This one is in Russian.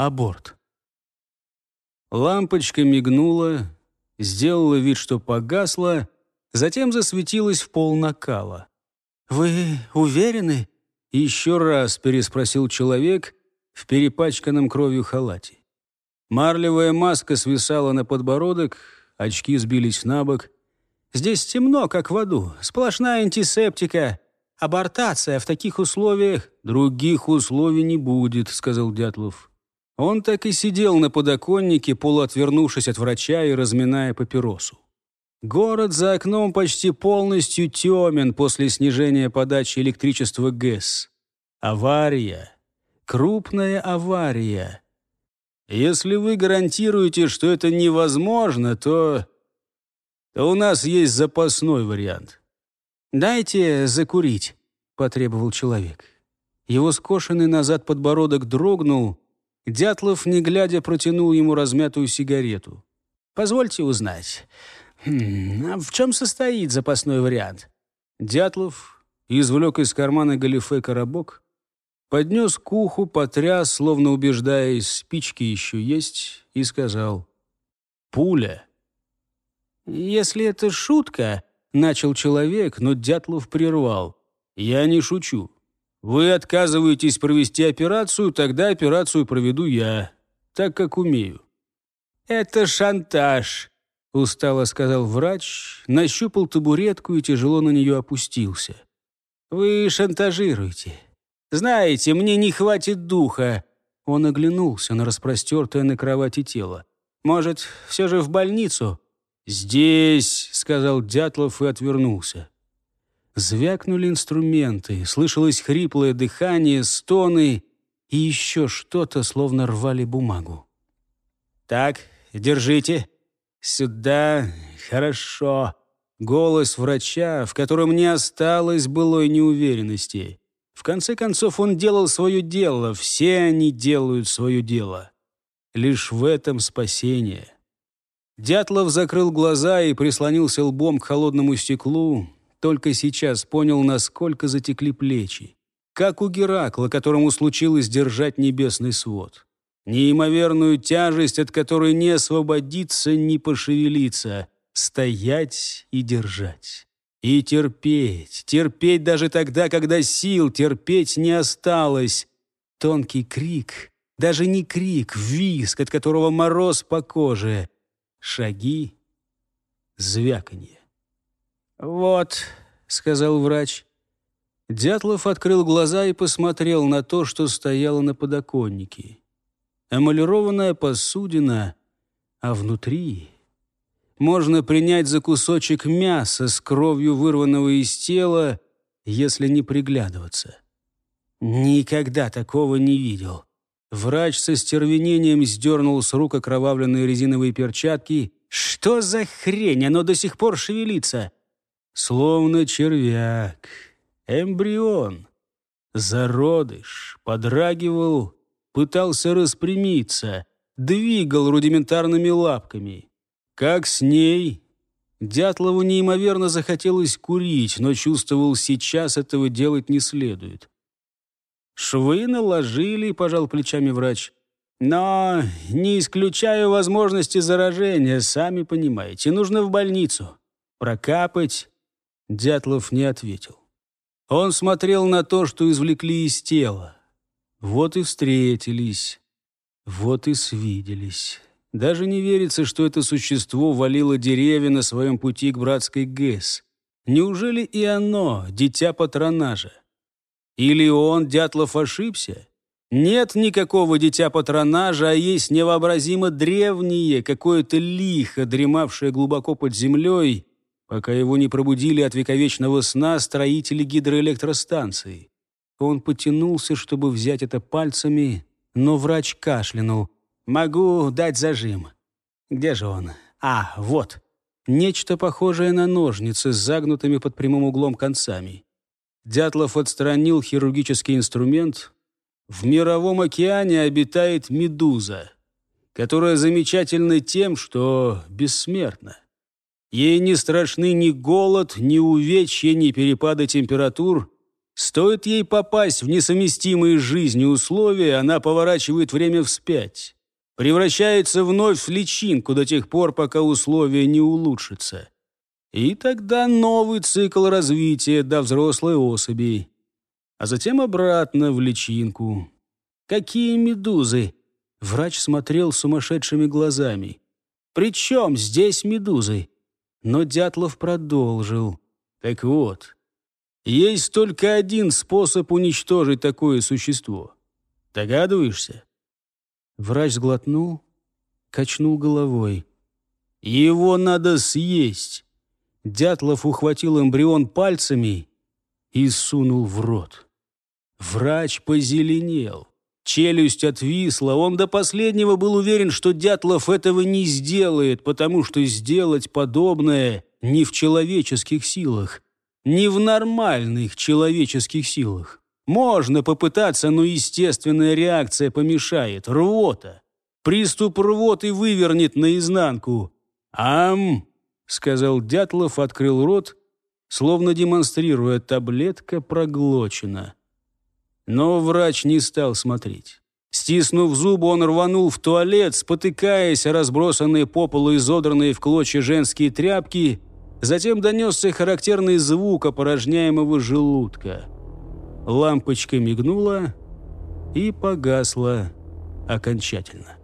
Аборт. Лампочка мигнула, сделала вид, что погасла, затем засветилась в пол накала. «Вы уверены?» — еще раз переспросил человек в перепачканном кровью халате. Марлевая маска свисала на подбородок, очки сбились на бок. «Здесь темно, как в аду, сплошная антисептика. Абортация в таких условиях...» «Других условий не будет», — сказал Дятлов. Он так и сидел на подоконнике, полуотвернувшись от врача и разминая папиросу. Город за окном почти полностью темен после снижения подачи электричества ГЭС. Авария. Крупная авария. Если вы гарантируете, что это невозможно, то... то у нас есть запасной вариант. «Дайте закурить», — потребовал человек. Его скошенный назад подбородок дрогнул, Дятлов, не глядя, протянул ему размятую сигарету. «Позвольте узнать, хм, а в чем состоит запасной вариант?» Дятлов извлек из кармана галифе коробок, поднес к уху, потряс, словно убеждаясь, спички еще есть, и сказал «Пуля». «Если это шутка», — начал человек, но Дятлов прервал. «Я не шучу. Вы отказываетесь провести операцию, тогда операцию проведу я, так как умею». «Это шантаж», — устало сказал врач, нащупал табуретку и тяжело на нее опустился. «Вы шантажируете. Знаете, мне не хватит духа». Он оглянулся на распростертое на кровати тело. «Может, все же в больницу?» «Здесь», — сказал Дятлов и отвернулся. Звякнули инструменты, слышалось хриплое дыхание, стоны и еще что-то, словно рвали бумагу. «Так, держите. Сюда. Хорошо». Голос врача, в котором не осталось былой неуверенности. В конце концов, он делал свое дело, все они делают свое дело. Лишь в этом спасение. Дятлов закрыл глаза и прислонился лбом к холодному стеклу, только сейчас понял, насколько затекли плечи. Как у Геракла, которому случилось держать небесный свод. Неимоверную тяжесть, от которой не освободиться, не пошевелиться. Стоять и держать. И терпеть. Терпеть даже тогда, когда сил терпеть не осталось. Тонкий крик. Даже не крик, виск, от которого мороз по коже. Шаги. Звяканье. «Вот», — сказал врач. Дятлов открыл глаза и посмотрел на то, что стояло на подоконнике. Эмалированная посудина, а внутри можно принять за кусочек мяса с кровью, вырванного из тела, если не приглядываться. Никогда такого не видел. Врач со стервенением сдернул с рук окровавленные резиновые перчатки. «Что за хрень? Оно до сих пор шевелится!» Словно червяк, эмбрион. Зародыш подрагивал, пытался распрямиться, двигал рудиментарными лапками. Как с ней? Дятлову неимоверно захотелось курить, но чувствовал, сейчас этого делать не следует. «Швы наложили», — пожал плечами врач. «Но не исключаю возможности заражения, сами понимаете. Нужно в больницу. Прокапать, Дятлов не ответил. Он смотрел на то, что извлекли из тела. Вот и встретились, вот и свиделись. Даже не верится, что это существо валило деревья на своем пути к братской ГЭС. Неужели и оно, дитя патронажа? Или он, Дятлов, ошибся? Нет никакого дитя патронажа, а есть невообразимо древнее, какое-то лихо, дремавшее глубоко под землей пока его не пробудили от вековечного сна строители гидроэлектростанции. Он потянулся, чтобы взять это пальцами, но врач кашлянул. «Могу дать зажим». «Где же он?» «А, вот». Нечто похожее на ножницы с загнутыми под прямым углом концами. Дятлов отстранил хирургический инструмент. В мировом океане обитает медуза, которая замечательна тем, что бессмертна. Ей не страшны ни голод, ни увечья, ни перепады температур. Стоит ей попасть в несовместимые с условия, она поворачивает время вспять. Превращается вновь в личинку до тех пор, пока условия не улучшатся. И тогда новый цикл развития до взрослой особи. А затем обратно в личинку. Какие медузы! Врач смотрел сумасшедшими глазами. «При чем здесь медузы?» Но Дятлов продолжил. «Так вот, есть только один способ уничтожить такое существо. Догадываешься?» Врач сглотнул, качнул головой. «Его надо съесть!» Дятлов ухватил эмбрион пальцами и сунул в рот. Врач позеленел. Челюсть отвисла, он до последнего был уверен, что Дятлов этого не сделает, потому что сделать подобное не в человеческих силах, не в нормальных человеческих силах. Можно попытаться, но естественная реакция помешает. Рвота. Приступ рвоты вывернет наизнанку. «Ам!» — сказал Дятлов, открыл рот, словно демонстрируя, таблетка проглочена. Но врач не стал смотреть. Стиснув зубы, он рванул в туалет, спотыкаясь о разбросанные по полу изодранные в клочья женские тряпки. Затем донесся характерный звук опорожняемого желудка. Лампочка мигнула и погасла окончательно.